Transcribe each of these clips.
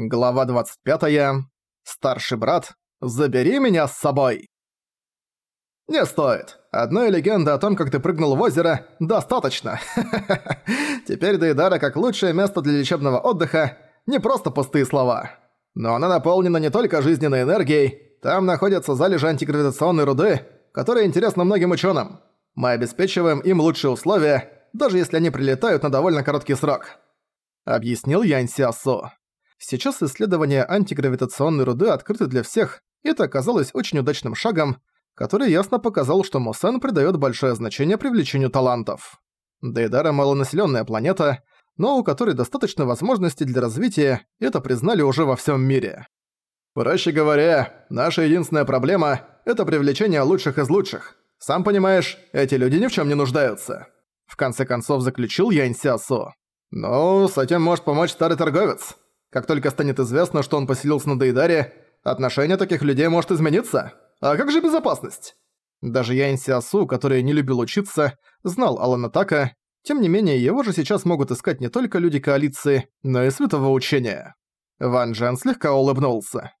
Глава 25. Старший брат, забери меня с собой. Не стоит. Одной легенды о том, как ты прыгнул в озеро, достаточно. Теперь Дейдара как лучшее место для лечебного отдыха не просто пустые слова. Но она наполнена не только жизненной энергией, там находятся залежи антигравитационной руды, которые интересны многим ученым. Мы обеспечиваем им лучшие условия, даже если они прилетают на довольно короткий срок. Объяснил Янь Сиасо. Сейчас исследования антигравитационной руды открыты для всех, и это оказалось очень удачным шагом, который ясно показал, что Мусен придает большое значение привлечению талантов. Дейдара – малонаселенная планета, но у которой достаточно возможностей для развития, это признали уже во всем мире. Проще говоря, наша единственная проблема – это привлечение лучших из лучших. Сам понимаешь, эти люди ни в чем не нуждаются. В конце концов заключил Янь Сиасо. Ну, с этим может помочь старый торговец. Как только станет известно, что он поселился на Дейдаре, отношение таких людей может измениться. А как же безопасность? Даже Ян Сиасу, который не любил учиться, знал Алана Така, тем не менее его же сейчас могут искать не только люди коалиции, но и святого учения. Ван Джен слегка улыбнулся.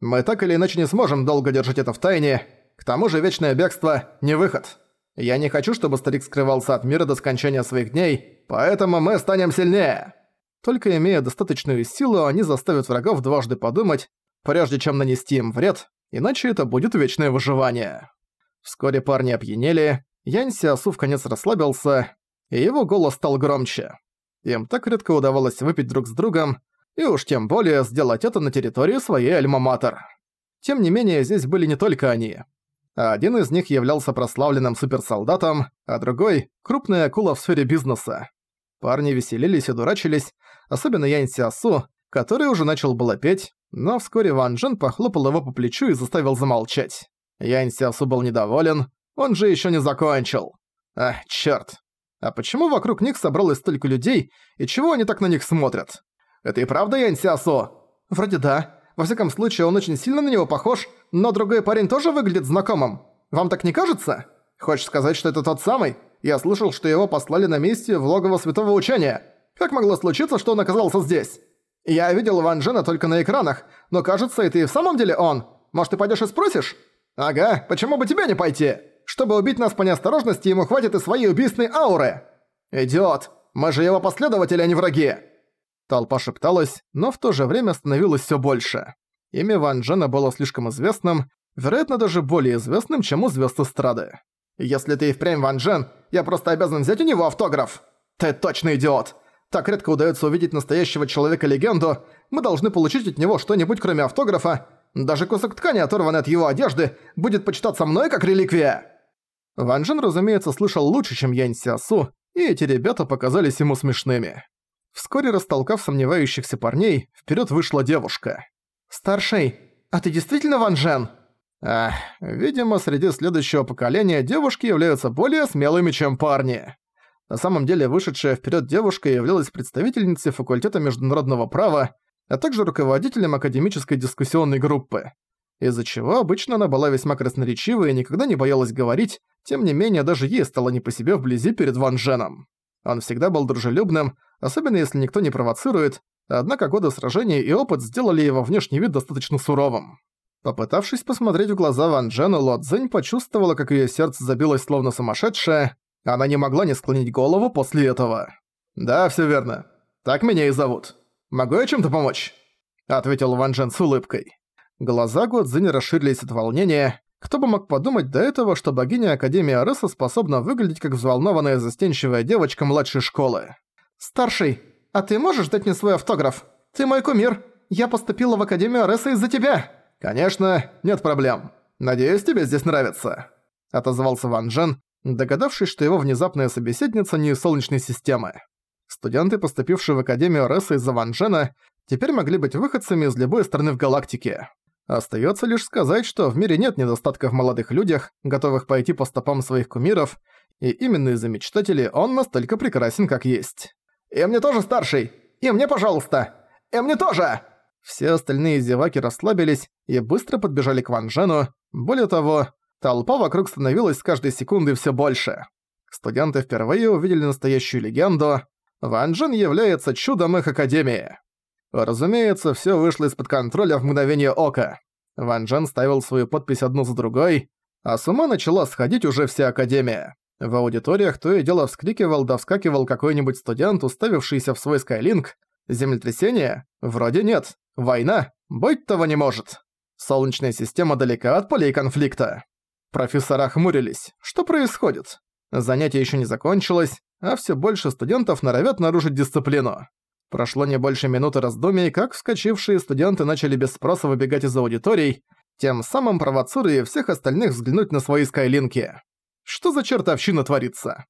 «Мы так или иначе не сможем долго держать это в тайне, к тому же вечное бегство – не выход. Я не хочу, чтобы старик скрывался от мира до скончания своих дней, поэтому мы станем сильнее!» Только имея достаточную силу, они заставят врагов дважды подумать, прежде чем нанести им вред, иначе это будет вечное выживание. Вскоре парни опьянели, Янь Сиасу вконец расслабился, и его голос стал громче. Им так редко удавалось выпить друг с другом, и уж тем более сделать это на территории своей альма-матер. Тем не менее, здесь были не только они. Один из них являлся прославленным суперсолдатом, а другой – крупная акула в сфере бизнеса. Парни веселились и дурачились, особенно Янь Сиасу, который уже начал было петь, но вскоре Ван Джен похлопал его по плечу и заставил замолчать. Янь Сиасу был недоволен, он же еще не закончил. Ах, чёрт. А почему вокруг них собралось столько людей, и чего они так на них смотрят? Это и правда Янь Сиасу? Вроде да. Во всяком случае, он очень сильно на него похож, но другой парень тоже выглядит знакомым. Вам так не кажется? Хочешь сказать, что это тот самый? Я слышал, что его послали на миссию в логово Святого Учения. Как могло случиться, что он оказался здесь? Я видел Ван Джена только на экранах, но кажется, это и в самом деле он. Может, ты пойдешь и спросишь? Ага, почему бы тебе не пойти? Чтобы убить нас по неосторожности, ему хватит и своей убийственной ауры. Идиот, мы же его последователи, а не враги. Толпа шепталась, но в то же время становилось все больше. Имя Ван Джена было слишком известным, вероятно, даже более известным, чем у звезд эстрады. «Если ты и впрямь Ван Джен, я просто обязан взять у него автограф!» «Ты точно идиот! Так редко удается увидеть настоящего человека-легенду, мы должны получить от него что-нибудь кроме автографа. Даже кусок ткани, оторванный от его одежды, будет почитаться мной как реликвия!» Ван Джен, разумеется, слышал лучше, чем Янь Сиасу, и эти ребята показались ему смешными. Вскоре, растолкав сомневающихся парней, вперед вышла девушка. «Старший, а ты действительно Ван Джен?» Ах, видимо, среди следующего поколения девушки являются более смелыми, чем парни. На самом деле, вышедшая вперед девушка являлась представительницей факультета международного права, а также руководителем академической дискуссионной группы. Из-за чего обычно она была весьма красноречива и никогда не боялась говорить, тем не менее даже ей стало не по себе вблизи перед Ван Дженом. Он всегда был дружелюбным, особенно если никто не провоцирует, однако годы сражений и опыт сделали его внешний вид достаточно суровым. Попытавшись посмотреть в глаза Ван Джену, Ло Цзэнь почувствовала, как её сердце забилось словно сумасшедшее. Она не могла не склонить голову после этого. «Да, всё верно. Так меня и зовут. Могу я чем-то помочь?» Ответил Ван Джен с улыбкой. Глаза Го Цзинь расширились от волнения. Кто бы мог подумать до этого, что богиня Академии Ареса способна выглядеть как взволнованная застенчивая девочка младшей школы. «Старший, а ты можешь дать мне свой автограф? Ты мой кумир. Я поступила в Академию Ареса из-за тебя!» «Конечно, нет проблем. Надеюсь, тебе здесь нравится», — отозвался Ван Джен, догадавшись, что его внезапная собеседница не из Солнечной системы. Студенты, поступившие в Академию Ресса из-за Ван Джена, теперь могли быть выходцами из любой страны в галактике. Остается лишь сказать, что в мире нет недостатка в молодых людях, готовых пойти по стопам своих кумиров, и именно из-за мечтателей он настолько прекрасен, как есть. «И мне тоже старший! И мне, пожалуйста! И мне тоже!» Все остальные зеваки расслабились и быстро подбежали к Ван Джену. Более того, толпа вокруг становилась с каждой секундой все больше. Студенты впервые увидели настоящую легенду. Ван Джен является чудом их академии. Разумеется, всё вышло из-под контроля в мгновение ока. Ван Джен ставил свою подпись одну за другой, а с ума начала сходить уже вся Академия. В аудиториях то и дело вскрикивал да вскакивал какой-нибудь студент, уставившийся в свой Скайлинг. Землетрясение? Вроде нет. Война? Быть того не может. Солнечная система далека от полей конфликта. Профессора хмурились. Что происходит? Занятие еще не закончилось, а все больше студентов норовят нарушить дисциплину. Прошло не больше минуты раздумий, как вскочившие студенты начали без спроса выбегать из аудиторий, тем самым провоцируя всех остальных взглянуть на свои скайлинки. Что за чертовщина творится?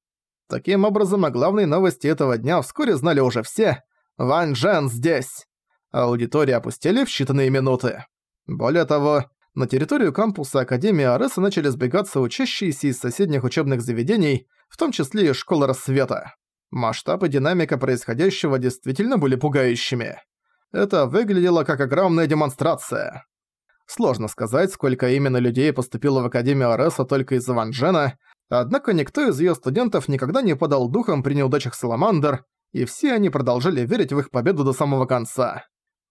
Таким образом, о главной новости этого дня вскоре знали уже все. Ван Джен здесь. Аудитории опустили в считанные минуты. Более того, на территорию кампуса Академии Ареса начали сбегаться учащиеся из соседних учебных заведений, в том числе и школы рассвета. Масштаб и динамика происходящего действительно были пугающими. Это выглядело как огромная демонстрация. Сложно сказать, сколько именно людей поступило в Академию Ареса только из-за Ван Джена, однако никто из её студентов никогда не подал духом при неудачах Саламандр, и все они продолжали верить в их победу до самого конца.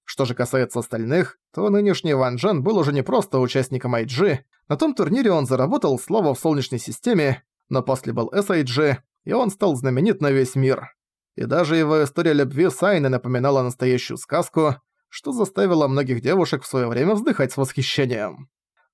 Что же касается остальных, то нынешний Ван Джен был уже не просто участником IG, на том турнире он заработал славу в Солнечной системе, но после был SIG, и он стал знаменит на весь мир. И даже его история любви с Айной напоминала настоящую сказку, что заставило многих девушек в своё время вздыхать с восхищением.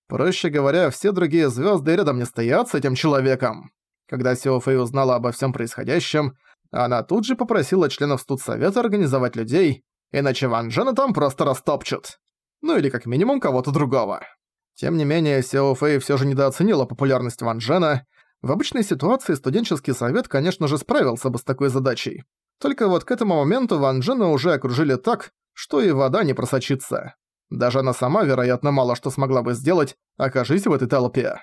Проще говоря, все другие звёзды рядом не стоят с этим человеком. Когда Сио Фэй узнала обо всем происходящем, она тут же попросила членов студсовета организовать людей, иначе Ван Джена там просто растопчут. Ну или как минимум кого-то другого. Тем не менее, Сио Фэй всё же недооценила популярность Ван Джена, в обычной ситуации студенческий совет, конечно же, справился бы с такой задачей. Только вот к этому моменту Ван Джена уже окружили так, что и вода не просочится. Даже она сама, вероятно, мало что смогла бы сделать, окажись в этой толпе.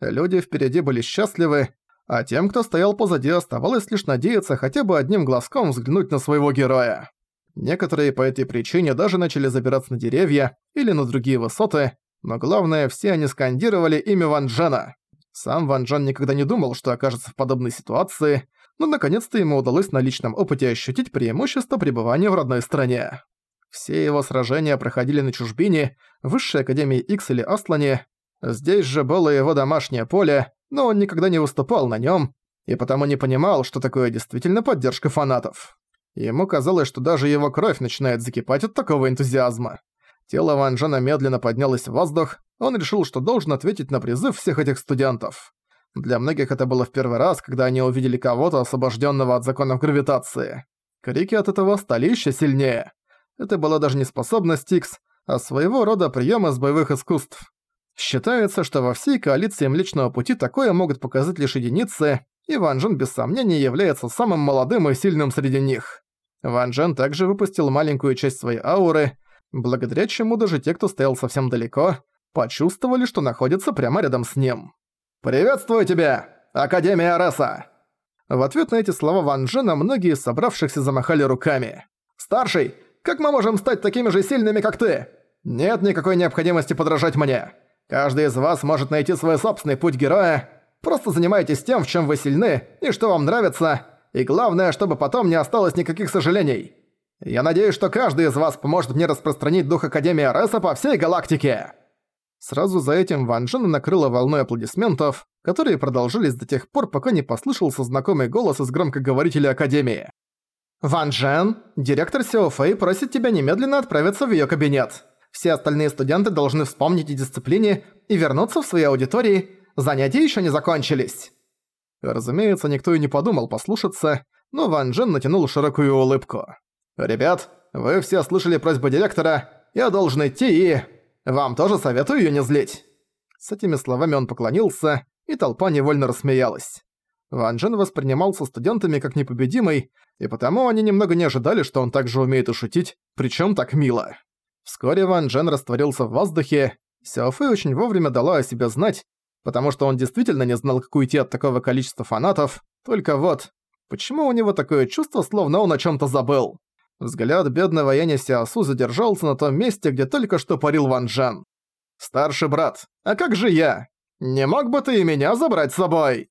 Люди впереди были счастливы, а тем, кто стоял позади, оставалось лишь надеяться хотя бы одним глазком взглянуть на своего героя. Некоторые по этой причине даже начали забираться на деревья или на другие высоты, но главное, все они скандировали имя Ван Джена. Сам Ван Джан никогда не думал, что окажется в подобной ситуации, но наконец-то ему удалось на личном опыте ощутить преимущество пребывания в родной стране. Все его сражения проходили на чужбине, Высшей Академии X или Аслане. Здесь же было его домашнее поле, но он никогда не выступал на нем, и потому не понимал, что такое действительно поддержка фанатов. Ему казалось, что даже его кровь начинает закипать от такого энтузиазма. Тело Ван Джена медленно поднялось в воздух, он решил, что должен ответить на призыв всех этих студентов. Для многих это было в первый раз, когда они увидели кого-то, освобожденного от законов гравитации. Крики от этого стали еще сильнее. Это была даже не способность Икс, а своего рода прием из боевых искусств. Считается, что во всей коалиции Млечного Пути такое могут показать лишь единицы, и Ван Джен без сомнения является самым молодым и сильным среди них. Ван Джен также выпустил маленькую часть своей ауры, благодаря чему даже те, кто стоял совсем далеко, почувствовали, что находятся прямо рядом с ним. «Приветствую тебя, Академия Ареса!» В ответ на эти слова Ван Джена многие собравшихся замахали руками. «Старший, как мы можем стать такими же сильными, как ты? Нет никакой необходимости подражать мне. Каждый из вас может найти свой собственный путь героя. Просто занимайтесь тем, в чем вы сильны и что вам нравится. И главное, чтобы потом не осталось никаких сожалений. Я надеюсь, что каждый из вас поможет мне распространить дух Академии Ареса по всей галактике. Сразу за этим Ван Джена накрыла волной аплодисментов, которые продолжились до тех пор, пока не послышался знакомый голос из громкоговорителя Академии. «Ван Джен, директор Сяо Фэй просит тебя немедленно отправиться в её кабинет. Все остальные студенты должны вспомнить о дисциплине и вернуться в свои аудитории. Занятия ещё не закончились». Разумеется, никто и не подумал послушаться, но Ван Джен натянул широкую улыбку. «Ребят, вы все слышали просьбу директора, я должен идти и...» Вам тоже советую её не злить». С этими словами он поклонился, и толпа невольно рассмеялась. Ван Джен воспринимался студентами как непобедимый, и потому они немного не ожидали, что он также умеет и шутить, причём так мило. Вскоре Ван Джен растворился в воздухе, Сяофэй очень вовремя дала о себе знать, потому что он действительно не знал, как уйти от такого количества фанатов, только вот, почему у него такое чувство, словно он о чём-то забыл? Взгляд бедного Яни Сиасу задержался на том месте, где только что парил Ван Джен. «Старший брат, а как же я? Не мог бы ты и меня забрать с собой?»